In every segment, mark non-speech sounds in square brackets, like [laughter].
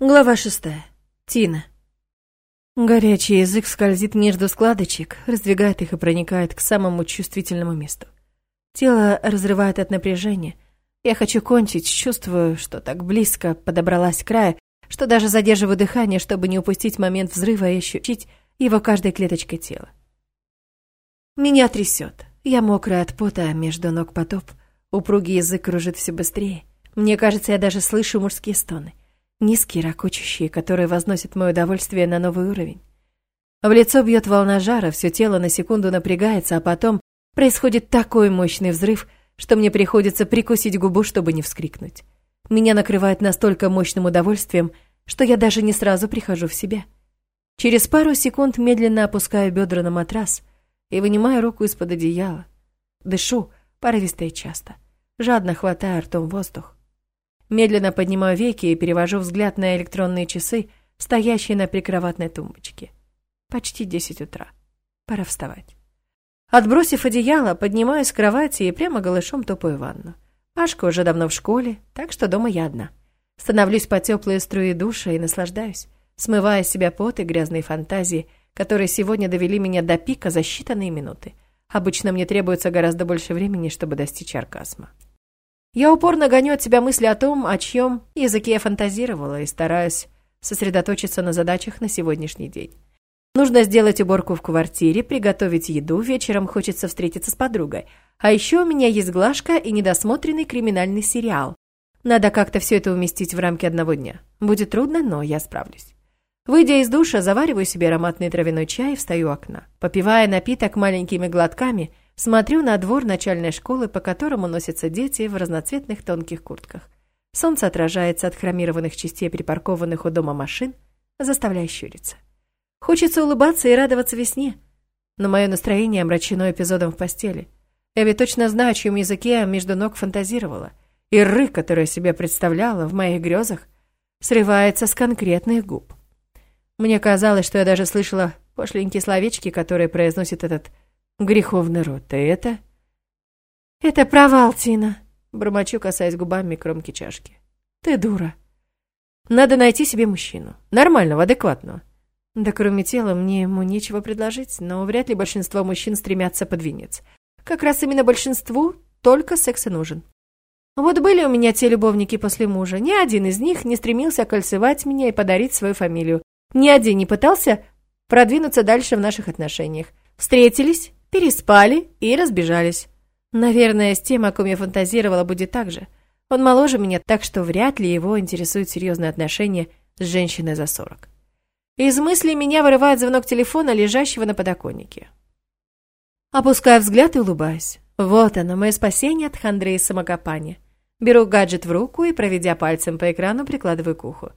Глава шестая. Тина. Горячий язык скользит между складочек, раздвигает их и проникает к самому чувствительному месту. Тело разрывает от напряжения. Я хочу кончить, чувствую, что так близко подобралась к краю, что даже задерживаю дыхание, чтобы не упустить момент взрыва и ощутить его каждой клеточкой тела. Меня трясет. Я мокрая от пота, между ног потоп. Упругий язык кружит все быстрее. Мне кажется, я даже слышу мужские стоны. Низкие, ракочущие, которые возносят мое удовольствие на новый уровень. В лицо бьет волна жара, все тело на секунду напрягается, а потом происходит такой мощный взрыв, что мне приходится прикусить губу, чтобы не вскрикнуть. Меня накрывает настолько мощным удовольствием, что я даже не сразу прихожу в себя. Через пару секунд медленно опускаю бедра на матрас и вынимаю руку из-под одеяла. Дышу, порывисто и часто. Жадно хватаю ртом воздух. Медленно поднимаю веки и перевожу взгляд на электронные часы, стоящие на прикроватной тумбочке. Почти десять утра. Пора вставать. Отбросив одеяло, поднимаюсь с кровати и прямо голышом топаю ванну. Пашка уже давно в школе, так что дома я одна. Становлюсь по теплые струи душа и наслаждаюсь, смывая с себя пот и грязные фантазии, которые сегодня довели меня до пика за считанные минуты. Обычно мне требуется гораздо больше времени, чтобы достичь оргазма. Я упорно гоню от себя мысли о том, о чьем языке я фантазировала, и стараюсь сосредоточиться на задачах на сегодняшний день. Нужно сделать уборку в квартире, приготовить еду, вечером хочется встретиться с подругой. А еще у меня есть глажка и недосмотренный криминальный сериал. Надо как-то все это уместить в рамки одного дня. Будет трудно, но я справлюсь. Выйдя из душа, завариваю себе ароматный травяной чай и встаю у окна. Попивая напиток маленькими глотками – Смотрю на двор начальной школы, по которому носятся дети в разноцветных тонких куртках. Солнце отражается от хромированных частей припаркованных у дома машин, заставляя щуриться. Хочется улыбаться и радоваться весне, но мое настроение омрачено эпизодом в постели. Я ведь точно знаю, о чьем языке я между ног фантазировала, и рык, который я себе представляла в моих грезах, срывается с конкретных губ. Мне казалось, что я даже слышала пошленькие словечки, которые произносит этот Греховный рот, и это... Это провал, Тина. Бормочу, касаясь губами кромки чашки. Ты дура. Надо найти себе мужчину. Нормального, адекватного. Да кроме тела мне ему нечего предложить, но вряд ли большинство мужчин стремятся под венец. Как раз именно большинству только секс и нужен. Вот были у меня те любовники после мужа. Ни один из них не стремился кольцевать меня и подарить свою фамилию. Ни один не пытался продвинуться дальше в наших отношениях. Встретились, переспали и разбежались. Наверное, с тем, о ком я фантазировала, будет так же. Он моложе меня, так что вряд ли его интересуют серьезные отношения с женщиной за сорок. Из мыслей меня вырывает звонок телефона, лежащего на подоконнике. Опускаю взгляд и улыбаюсь. Вот оно, мое спасение от хандры и самокопания. Беру гаджет в руку и, проведя пальцем по экрану, прикладываю к уху.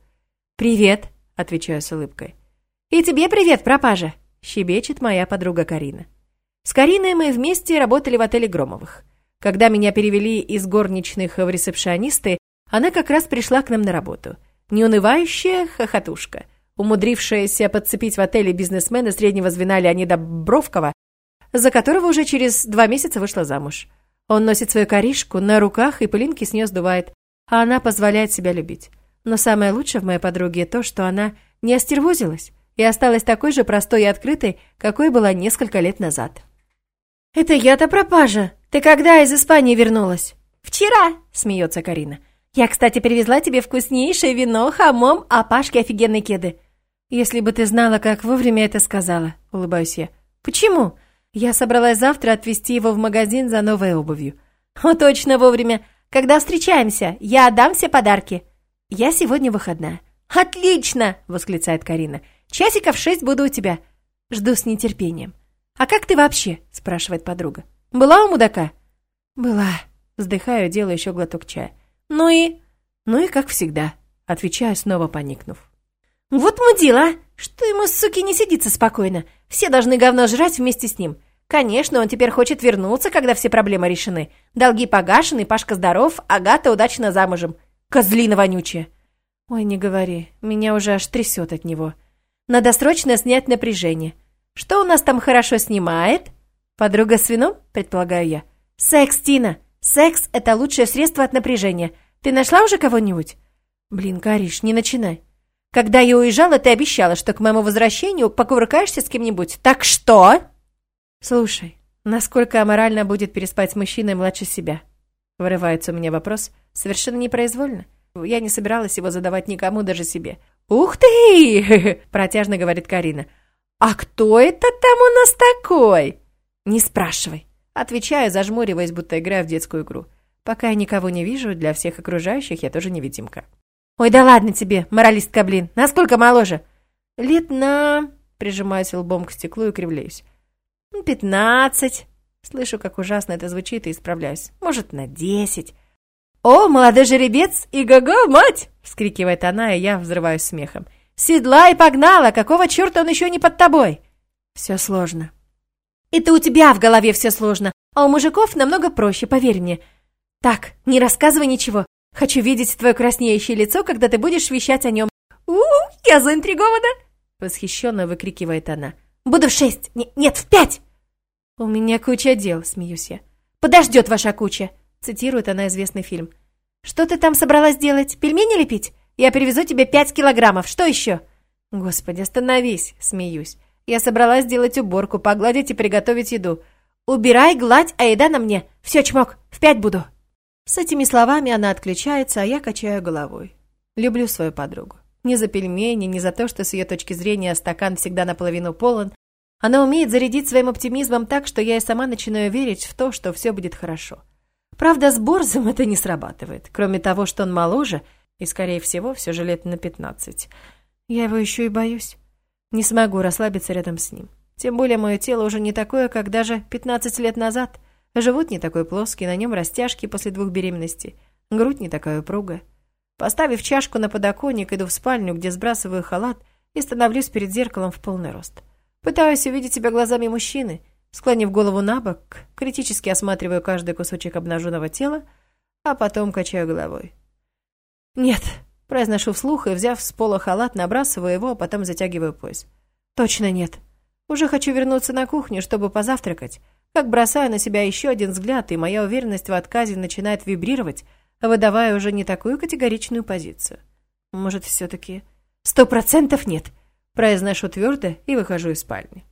«Привет», — отвечаю с улыбкой. «И тебе привет, пропажа», — щебечет моя подруга Карина. С Кариной мы вместе работали в отеле Громовых. Когда меня перевели из горничных в ресепшионисты, она как раз пришла к нам на работу. Неунывающая хохотушка, умудрившаяся подцепить в отеле бизнесмена среднего звена Леонида Бровкова, за которого уже через два месяца вышла замуж. Он носит свою коришку на руках и пылинки с нее сдувает, а она позволяет себя любить. Но самое лучшее в моей подруге то, что она не остервозилась и осталась такой же простой и открытой, какой была несколько лет назад. «Это я-то пропажа. Ты когда из Испании вернулась?» «Вчера», — смеется Карина. «Я, кстати, привезла тебе вкуснейшее вино, хамом, а Пашке офигенные кеды». «Если бы ты знала, как вовремя это сказала», — улыбаюсь я. «Почему?» Я собралась завтра отвезти его в магазин за новой обувью. «О, точно вовремя. Когда встречаемся, я отдам все подарки». «Я сегодня выходная». «Отлично!» — восклицает Карина. «Часиков шесть буду у тебя». Жду с нетерпением. «А как ты вообще?» – спрашивает подруга. «Была у мудака?» «Была». Вздыхаю, делаю еще глоток чая. «Ну и?» «Ну и как всегда», – отвечаю, снова поникнув. «Вот мудила! Что ему, суки, не сидится спокойно? Все должны говно жрать вместе с ним. Конечно, он теперь хочет вернуться, когда все проблемы решены. Долги погашены, Пашка здоров, Агата удачно замужем. Козлина вонючая!» «Ой, не говори, меня уже аж трясет от него. Надо срочно снять напряжение. Что у нас там хорошо снимает? Подруга с вином, предполагаю я. Секс, Тина. Секс – это лучшее средство от напряжения. Ты нашла уже кого-нибудь? Блин, Кариш, не начинай. Когда я уезжала, ты обещала, что к моему возвращению покувыркаешься с кем-нибудь. Так что?» «Слушай, насколько аморально будет переспать с мужчиной младше себя?» Вырывается у меня вопрос совершенно непроизвольно. Я не собиралась его задавать никому, даже себе. «Ух ты!» [laughs] – протяжно говорит Карина. «А кто это там у нас такой?» «Не спрашивай». Отвечаю, зажмуриваясь, будто играю в детскую игру. Пока я никого не вижу, для всех окружающих я тоже невидимка. «Ой, да ладно тебе, моралистка, блин! Насколько моложе?» «Лет на...» Прижимаюсь лбом к стеклу и кривляюсь. «Пятнадцать». Слышу, как ужасно это звучит, и исправляюсь. «Может, на десять». «О, молодой жеребец! И го-го, мать!» — вскрикивает она, и я взрываюсь смехом. «Седла и погнала! Какого черта он еще не под тобой?» «Все сложно». «Это у тебя в голове все сложно, а у мужиков намного проще, поверь мне. Так, не рассказывай ничего. Хочу видеть твое краснеющее лицо, когда ты будешь вещать о нем. у, -у я заинтригована!» Восхищенно выкрикивает она. «Буду в шесть! Н нет, в пять!» «У меня куча дел», — смеюсь я. «Подождет ваша куча!» Цитирует она известный фильм. «Что ты там собралась делать? Пельмени лепить? Я привезу тебе пять килограммов. Что еще?» «Господи, остановись!» — смеюсь. «Я собралась сделать уборку, погладить и приготовить еду. Убирай, гладь, а еда на мне. Все, чмок, в пять буду!» С этими словами она отключается, а я качаю головой. Люблю свою подругу. Не за пельмени, не за то, что с ее точки зрения стакан всегда наполовину полон. Она умеет зарядить своим оптимизмом так, что я и сама начинаю верить в то, что все будет хорошо. Правда, с Борзом это не срабатывает. Кроме того, что он моложе, и, скорее всего, все же лет на пятнадцать. Я его еще и боюсь. Не смогу расслабиться рядом с ним. Тем более мое тело уже не такое, как даже пятнадцать лет назад. Живот не такой плоский, на нем растяжки после двух беременностей. Грудь не такая упругая. Поставив чашку на подоконник, иду в спальню, где сбрасываю халат и становлюсь перед зеркалом в полный рост. Пытаюсь увидеть себя глазами мужчины, Склонив голову на бок, критически осматриваю каждый кусочек обнаженного тела, а потом качаю головой. «Нет», — произношу вслух и, взяв с пола халат, набрасываю его, а потом затягиваю пояс. «Точно нет. Уже хочу вернуться на кухню, чтобы позавтракать. Как бросаю на себя еще один взгляд, и моя уверенность в отказе начинает вибрировать, выдавая уже не такую категоричную позицию. Может, все-таки... Сто процентов нет!» Произношу твердо и выхожу из спальни.